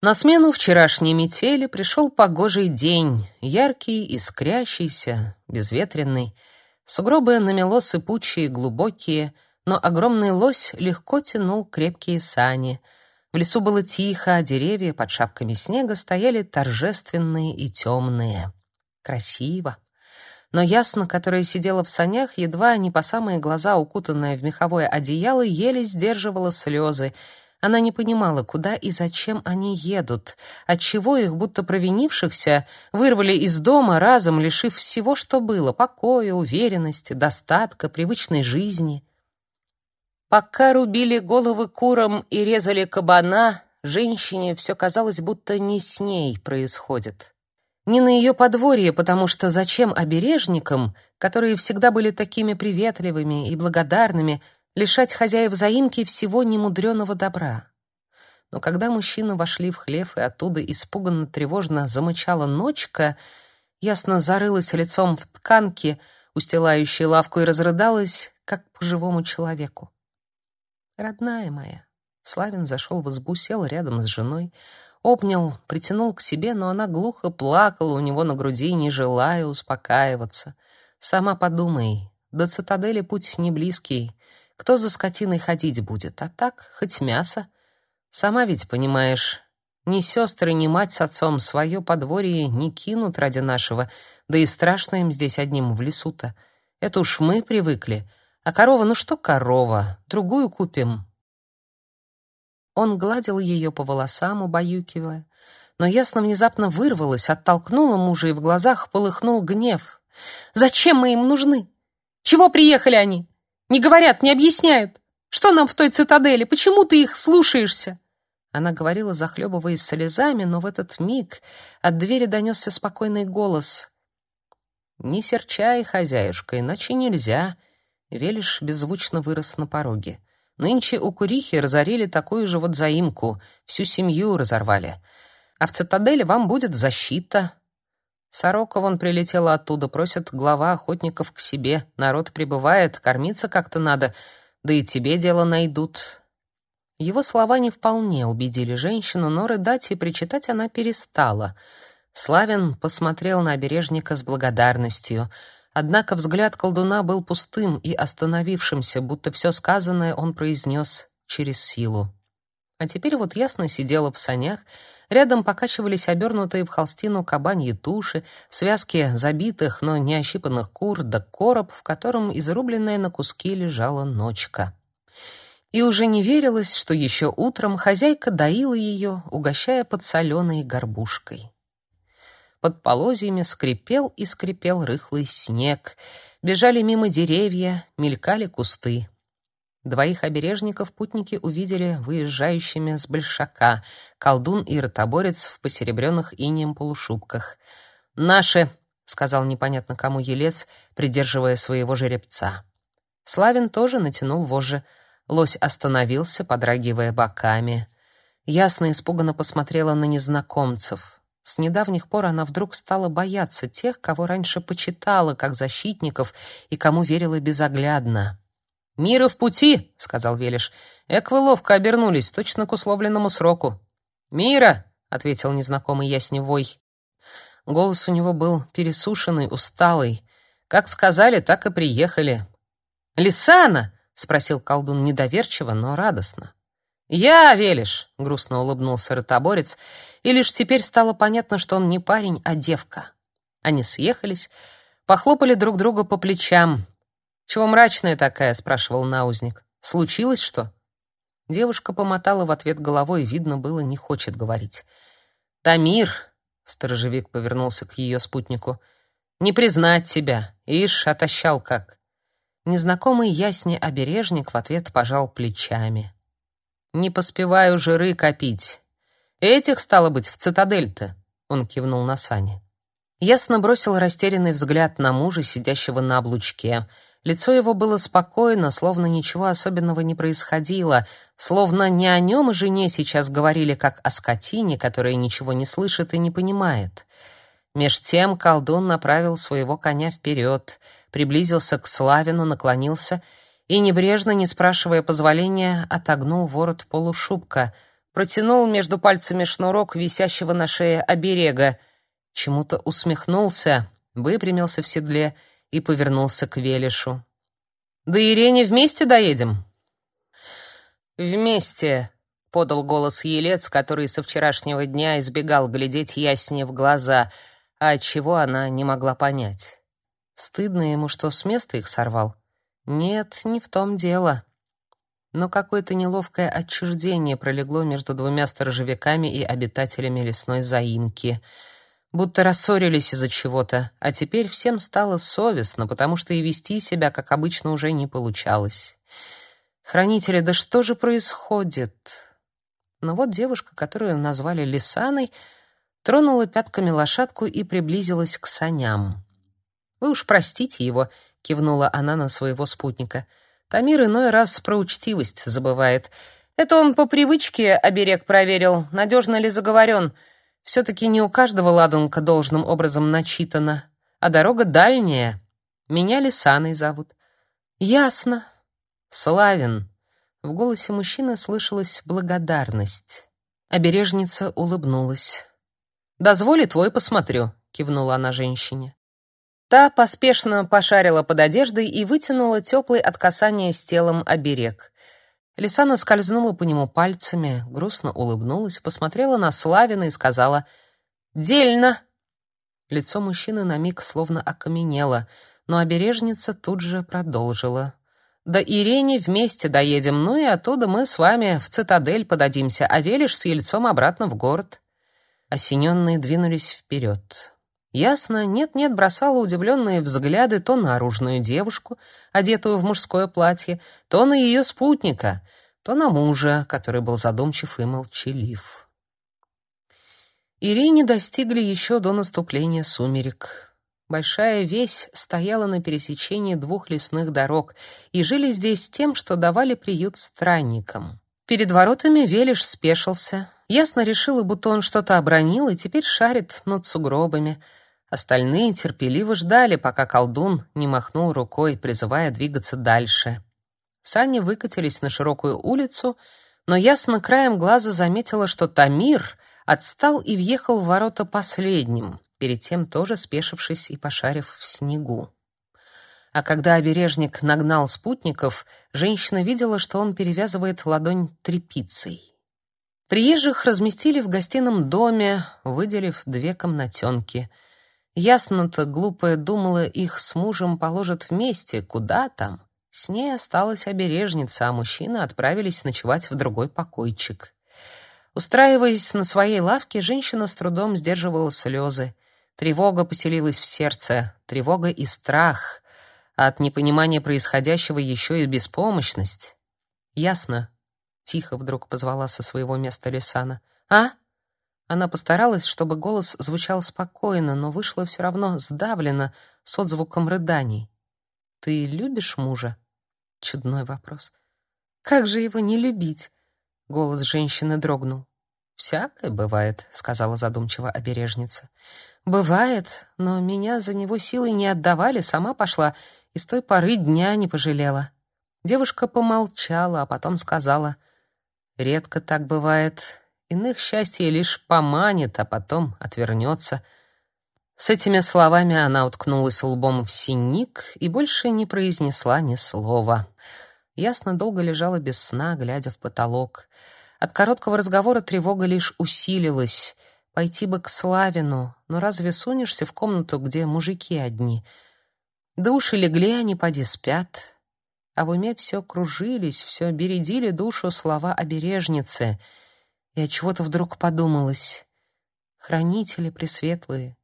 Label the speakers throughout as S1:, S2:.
S1: На смену вчерашней метели пришел погожий день, яркий, искрящийся, безветренный. Сугробы намело сыпучие, глубокие, но огромный лось легко тянул крепкие сани. В лесу было тихо, а деревья под шапками снега стояли торжественные и темные. Красиво. Но ясно, которая сидела в санях, едва не по самые глаза укутанная в меховое одеяло, еле сдерживала слезы — она не понимала, куда и зачем они едут, отчего их, будто провинившихся, вырвали из дома, разом лишив всего, что было — покоя, уверенности, достатка, привычной жизни. Пока рубили головы курам и резали кабана, женщине все казалось, будто не с ней происходит. Не на ее подворье, потому что зачем обережникам, которые всегда были такими приветливыми и благодарными, лишать хозяев заимки всего немудреного добра. Но когда мужчины вошли в хлев и оттуда испуганно тревожно замычала ночка, ясно зарылась лицом в тканки, устилающей лавку, и разрыдалась, как по живому человеку. «Родная моя!» Славин зашел в избу, сел рядом с женой, обнял, притянул к себе, но она глухо плакала у него на груди, не желая успокаиваться. «Сама подумай, до цитадели путь не близкий, кто за скотиной ходить будет? А так, хоть мясо. Сама ведь понимаешь, ни сестры, ни мать с отцом свое подворье не кинут ради нашего, да и страшно им здесь одним в лесу-то. Это уж мы привыкли. А корова, ну что корова, другую купим. Он гладил ее по волосам, убаюкивая, но ясно внезапно вырвалась, оттолкнула мужа, и в глазах полыхнул гнев. «Зачем мы им нужны? Чего приехали они? Не говорят, не объясняют. Что нам в той цитадели? Почему ты их слушаешься?» Она говорила, захлебываясь слезами, но в этот миг от двери донесся спокойный голос. «Не серчай, хозяюшка, иначе нельзя». Велиш беззвучно вырос на пороге. Нынче у Курихи разорили такую же вот заимку, всю семью разорвали. А в цитадели вам будет защита, Сорока вон прилетела оттуда, просит глава охотников к себе. Народ прибывает, кормиться как-то надо, да и тебе дело найдут. Его слова не вполне убедили женщину, но рыдать и причитать она перестала. Славин посмотрел на обережника с благодарностью. Однако взгляд колдуна был пустым и остановившимся, будто все сказанное он произнес через силу. А теперь вот ясно сидела в санях, Рядом покачивались обернутые в холстину кабаньи туши, связки забитых, но не ощипанных кур, да короб, в котором изрубленная на куски лежала ночка. И уже не верилось, что еще утром хозяйка доила ее, угощая подсоленой горбушкой. Под полозьями скрипел и скрипел рыхлый снег, бежали мимо деревья, мелькали кусты. Двоих обережников путники увидели выезжающими с большака, колдун и ротоборец в посеребренных инеем полушубках. «Наши!» — сказал непонятно кому елец, придерживая своего жеребца. Славин тоже натянул вожжи. Лось остановился, подрагивая боками. Ясно испуганно посмотрела на незнакомцев. С недавних пор она вдруг стала бояться тех, кого раньше почитала как защитников и кому верила безоглядно. «Мира в пути!» — сказал Велиш. «Эк вы ловко обернулись, точно к условленному сроку». «Мира!» — ответил незнакомый ясневой. Голос у него был пересушенный, усталый. Как сказали, так и приехали. «Лисана!» — спросил колдун недоверчиво, но радостно. «Я, Велиш!» — грустно улыбнулся ротоборец, и лишь теперь стало понятно, что он не парень, а девка. Они съехались, похлопали друг друга по плечам — «Чего мрачная такая?» — спрашивал наузник. «Случилось что?» Девушка помотала в ответ головой, видно было, не хочет говорить. «Тамир!» — сторожевик повернулся к ее спутнику. «Не признать тебя. Ишь, отощал как!» Незнакомый ясне обережник в ответ пожал плечами. «Не поспеваю жиры копить. Этих, стало быть, в цитадель-то!» Он кивнул на сани. Ясно бросил растерянный взгляд на мужа, сидящего на облучке — Лицо его было спокойно, словно ничего особенного не происходило, словно не о нем и жене сейчас говорили как о скотине, которая ничего не слышит и не понимает. Меж тем колдун направил своего коня вперед, приблизился к Славину, наклонился и, небрежно, не спрашивая позволения, отогнул ворот полушубка, протянул между пальцами шнурок висящего на шее оберега, чему-то усмехнулся, выпрямился в седле и повернулся к Велишу. «Да Ирене вместе доедем?» «Вместе», — подал голос елец, который со вчерашнего дня избегал глядеть яснее в глаза, а чего она не могла понять. Стыдно ему, что с места их сорвал. Нет, не в том дело. Но какое-то неловкое отчуждение пролегло между двумя сторожевиками и обитателями лесной заимки — будто рассорились из-за чего-то, а теперь всем стало совестно, потому что и вести себя, как обычно, уже не получалось. Хранители, да что же происходит? Но вот девушка, которую назвали Лисаной, тронула пятками лошадку и приблизилась к саням. «Вы уж простите его», — кивнула она на своего спутника. «Тамир иной раз про учтивость забывает. Это он по привычке оберег проверил, надежно ли заговорен». Все-таки не у каждого ладунка должным образом начитана, а дорога дальняя. Меня Лисаной зовут. Ясно. Славен. В голосе мужчины слышалась благодарность. Обережница улыбнулась. «Дозволи твой посмотрю», — кивнула она женщине. Та поспешно пошарила под одеждой и вытянула теплый от касания с телом оберег — Лисана скользнула по нему пальцами, грустно улыбнулась, посмотрела на Славина и сказала «Дельно!». Лицо мужчины на миг словно окаменело, но обережница тут же продолжила. «Да Ирене вместе доедем, ну и оттуда мы с вами в цитадель подадимся, а Велиш с Ельцом обратно в город». Осененные двинулись вперед. Ясно, нет-нет, бросала удивленные взгляды то на оружную девушку, одетую в мужское платье, то на ее спутника, то на мужа, который был задумчив и молчалив. Ирине достигли еще до наступления сумерек. Большая весь стояла на пересечении двух лесных дорог, и жили здесь тем, что давали приют странникам. Перед воротами Велиш спешился. Ясно решила, будто он что-то обронил, и теперь шарит над сугробами — Остальные терпеливо ждали, пока колдун не махнул рукой, призывая двигаться дальше. Сани выкатились на широкую улицу, но ясно краем глаза заметила, что Тамир отстал и въехал в ворота последним, перед тем тоже спешившись и пошарив в снегу. А когда обережник нагнал спутников, женщина видела, что он перевязывает ладонь тряпицей. Приезжих разместили в гостином доме, выделив две комнатенки — Ясно-то глупая думала, их с мужем положат вместе, куда там. С ней осталась обережница, а мужчины отправились ночевать в другой покойчик. Устраиваясь на своей лавке, женщина с трудом сдерживала слезы. Тревога поселилась в сердце, тревога и страх, от непонимания происходящего еще и беспомощность. «Ясно», — тихо вдруг позвала со своего места Лисана. «А?» Она постаралась, чтобы голос звучал спокойно, но вышло все равно сдавленно, с отзвуком рыданий. «Ты любишь мужа?» Чудной вопрос. «Как же его не любить?» Голос женщины дрогнул. «Всякое бывает», — сказала задумчиво обережница. «Бывает, но меня за него силой не отдавали, сама пошла, и с той поры дня не пожалела». Девушка помолчала, а потом сказала, «Редко так бывает. Иных счастье лишь поманит, а потом отвернется. С этими словами она уткнулась лбом в синик и больше не произнесла ни слова. Ясно долго лежала без сна, глядя в потолок. От короткого разговора тревога лишь усилилась. Пойти бы к Славину, но разве сунешься в комнату, где мужики одни? Души легли, они поди спят. А в уме все кружились, все бередили душу слова обережницы — и от чего-то вдруг подумалось: хранители пресветлые,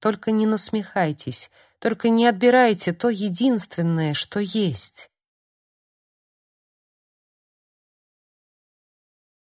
S1: только не насмехайтесь, только не отбирайте то единственное, что есть.